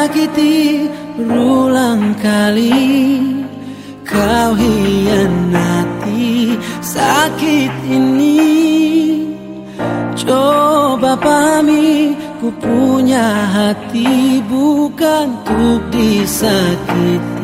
sakiti berulang kali. Kau hianati sakit ini. Coba pahami ku punya hati bukan untuk disakiti.